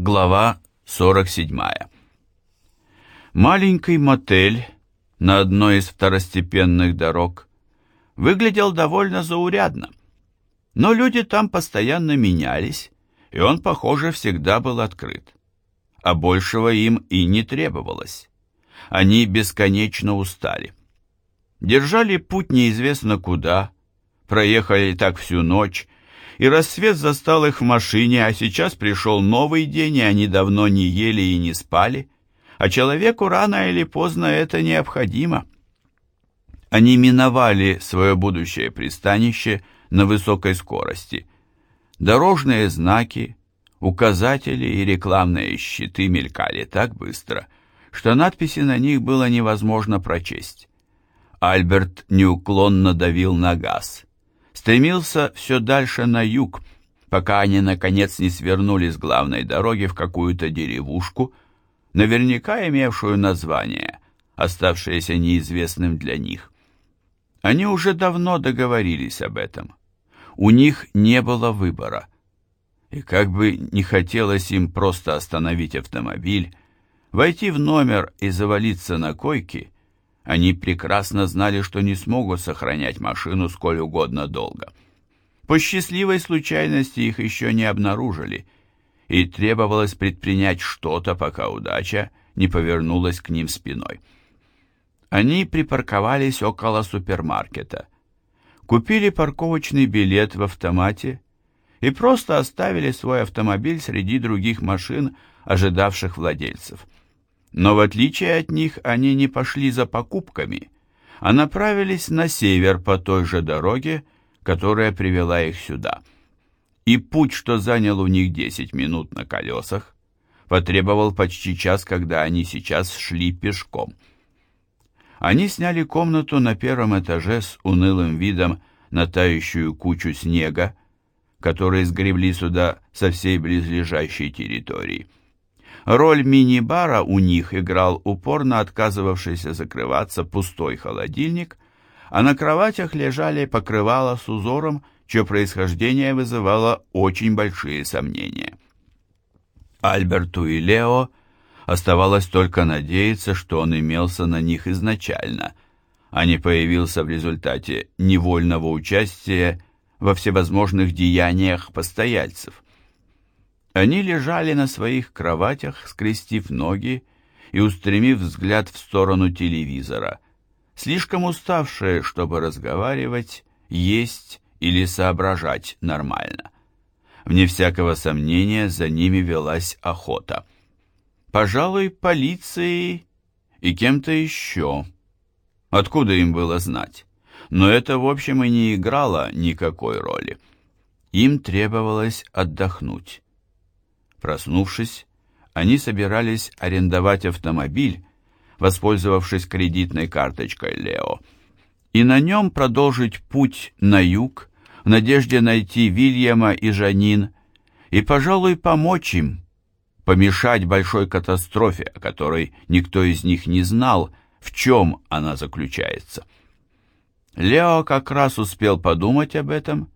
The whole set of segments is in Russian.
Глава 47. Маленький мотель на одной из второстепенных дорог выглядел довольно заурядно, но люди там постоянно менялись, и он, похоже, всегда был открыт. А большего им и не требовалось. Они бесконечно устали. Держали путь неизвестно куда, проехали так всю ночь, и рассвет застал их в машине, а сейчас пришел новый день, и они давно не ели и не спали, а человеку рано или поздно это необходимо. Они миновали свое будущее пристанище на высокой скорости. Дорожные знаки, указатели и рекламные щиты мелькали так быстро, что надписи на них было невозможно прочесть. Альберт неуклонно давил на газ стремился все дальше на юг, пока они, наконец, не свернули с главной дороги в какую-то деревушку, наверняка имевшую название, оставшееся неизвестным для них. Они уже давно договорились об этом. У них не было выбора. И как бы не хотелось им просто остановить автомобиль, войти в номер и завалиться на койке, они прекрасно знали, что не смогут сохранять машину сколь угодно долго. По счастливой случайности их еще не обнаружили, и требовалось предпринять что-то, пока удача не повернулась к ним спиной. Они припарковались около супермаркета, купили парковочный билет в автомате и просто оставили свой автомобиль среди других машин, ожидавших владельцев. Но в отличие от них они не пошли за покупками, а направились на север по той же дороге, которая привела их сюда. И путь, что занял у них 10 минут на колесах, потребовал почти час, когда они сейчас шли пешком. Они сняли комнату на первом этаже с унылым видом на тающую кучу снега, которые сгребли сюда со всей близлежащей территории. Роль мини-бара у них играл упорно отказывавшийся закрываться пустой холодильник, а на кроватях лежали покрывала с узором, чье происхождение вызывало очень большие сомнения. Альберту и Лео оставалось только надеяться, что он имелся на них изначально, а не появился в результате невольного участия во всевозможных деяниях постояльцев. Они лежали на своих кроватях, скрестив ноги и устремив взгляд в сторону телевизора, слишком уставшие, чтобы разговаривать, есть или соображать нормально. Вне всякого сомнения за ними велась охота. Пожалуй, полицией и кем-то еще. Откуда им было знать? Но это, в общем, и не играло никакой роли. Им требовалось отдохнуть. Проснувшись, они собирались арендовать автомобиль, воспользовавшись кредитной карточкой Лео, и на нем продолжить путь на юг в надежде найти Вильяма и Жанин и, пожалуй, помочь им, помешать большой катастрофе, о которой никто из них не знал, в чем она заключается. Лео как раз успел подумать об этом,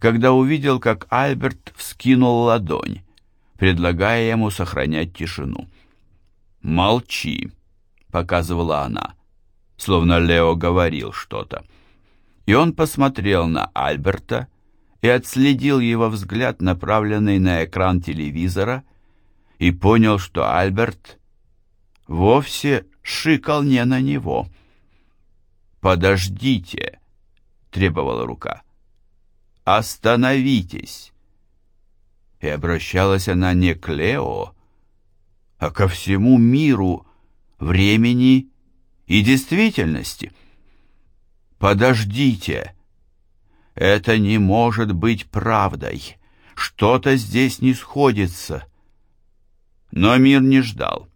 когда увидел, как Альберт вскинул ладонь, предлагая ему сохранять тишину. «Молчи», — показывала она, словно Лео говорил что-то. И он посмотрел на Альберта и отследил его взгляд, направленный на экран телевизора, и понял, что Альберт вовсе шикал не на него. «Подождите», — требовала рука. «Остановитесь!» И обращалась она не к Лео, а ко всему миру, времени и действительности. «Подождите! Это не может быть правдой! Что-то здесь не сходится!» Но мир не ждал,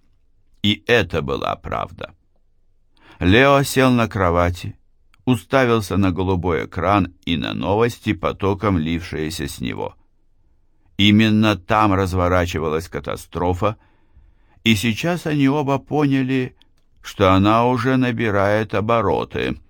и это была правда. Лео сел на кровати, уставился на голубой экран и на новости, потоком лившиеся с него. Именно там разворачивалась катастрофа, и сейчас они оба поняли, что она уже набирает обороты –